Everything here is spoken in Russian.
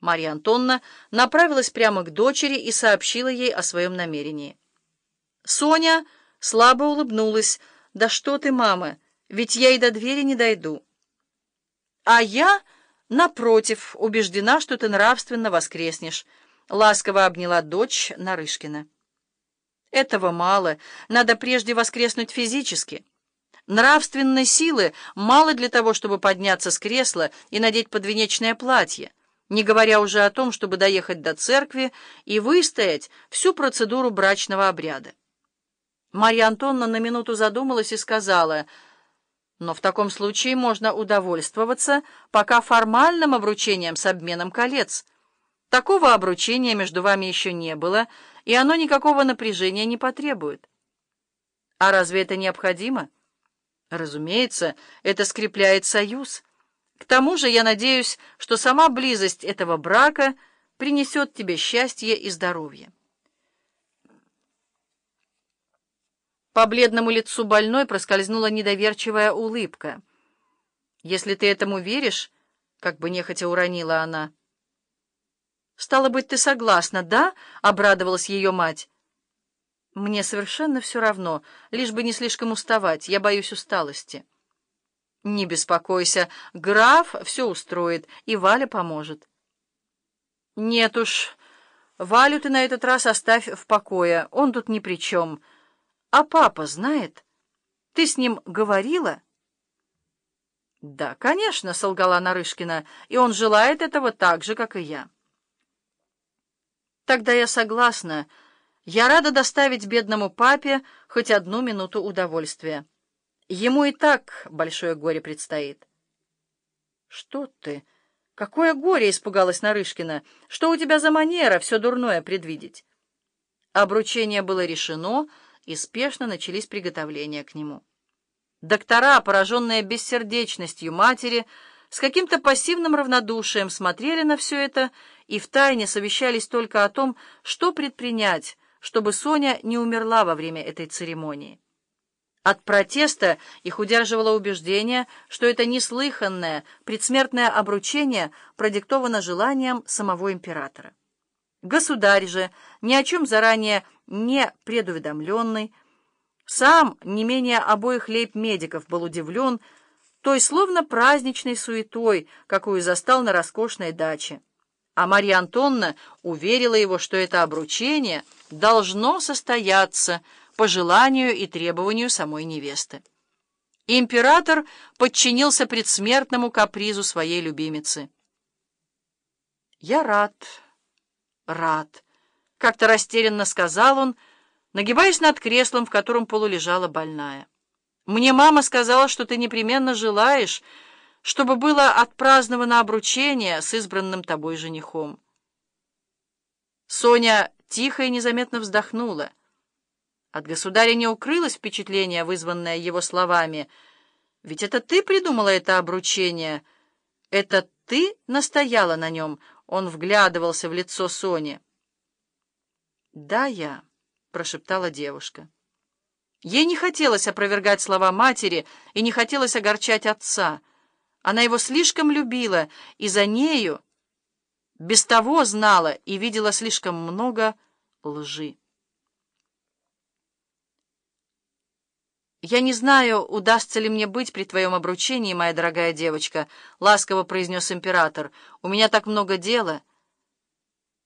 Марья Антонна направилась прямо к дочери и сообщила ей о своем намерении. Соня слабо улыбнулась. «Да что ты, мама, ведь я и до двери не дойду». «А я, напротив, убеждена, что ты нравственно воскреснешь», — ласково обняла дочь Нарышкина. «Этого мало. Надо прежде воскреснуть физически». Нравственной силы мало для того, чтобы подняться с кресла и надеть подвенечное платье не говоря уже о том, чтобы доехать до церкви и выстоять всю процедуру брачного обряда. Марья Антонна на минуту задумалась и сказала, «Но в таком случае можно удовольствоваться пока формальным обручением с обменом колец. Такого обручения между вами еще не было, и оно никакого напряжения не потребует». «А разве это необходимо?» «Разумеется, это скрепляет союз». К тому же я надеюсь, что сама близость этого брака принесет тебе счастье и здоровье. По бледному лицу больной проскользнула недоверчивая улыбка. «Если ты этому веришь», — как бы нехотя уронила она. «Стало быть, ты согласна, да?» — обрадовалась ее мать. «Мне совершенно все равно, лишь бы не слишком уставать, я боюсь усталости». «Не беспокойся, граф все устроит, и Валя поможет». «Нет уж, Валю ты на этот раз оставь в покое, он тут ни при чем. А папа знает? Ты с ним говорила?» «Да, конечно», — солгала Нарышкина, — «и он желает этого так же, как и я». «Тогда я согласна. Я рада доставить бедному папе хоть одну минуту удовольствия». Ему и так большое горе предстоит. — Что ты? Какое горе? — испугалась Нарышкина. — Что у тебя за манера все дурное предвидеть? Обручение было решено, и спешно начались приготовления к нему. Доктора, пораженные бессердечностью матери, с каким-то пассивным равнодушием смотрели на все это и втайне совещались только о том, что предпринять, чтобы Соня не умерла во время этой церемонии. От протеста их удерживало убеждение, что это неслыханное предсмертное обручение продиктовано желанием самого императора. Государь же, ни о чем заранее не предуведомленный, сам не менее обоих лейб-медиков был удивлен той словно праздничной суетой, какую застал на роскошной даче. А Марья Антонна уверила его, что это обручение должно состояться – по желанию и требованию самой невесты. Император подчинился предсмертному капризу своей любимицы. «Я рад, рад», — как-то растерянно сказал он, нагибаясь над креслом, в котором полулежала больная. «Мне мама сказала, что ты непременно желаешь, чтобы было отпраздновано обручение с избранным тобой женихом». Соня тихо и незаметно вздохнула. От государя не укрылось впечатление, вызванное его словами. «Ведь это ты придумала это обручение. Это ты настояла на нем?» Он вглядывался в лицо Сони. «Да, я», — прошептала девушка. Ей не хотелось опровергать слова матери и не хотелось огорчать отца. Она его слишком любила, и за нею без того знала и видела слишком много лжи. «Я не знаю, удастся ли мне быть при твоем обручении, моя дорогая девочка», — ласково произнес император. «У меня так много дела».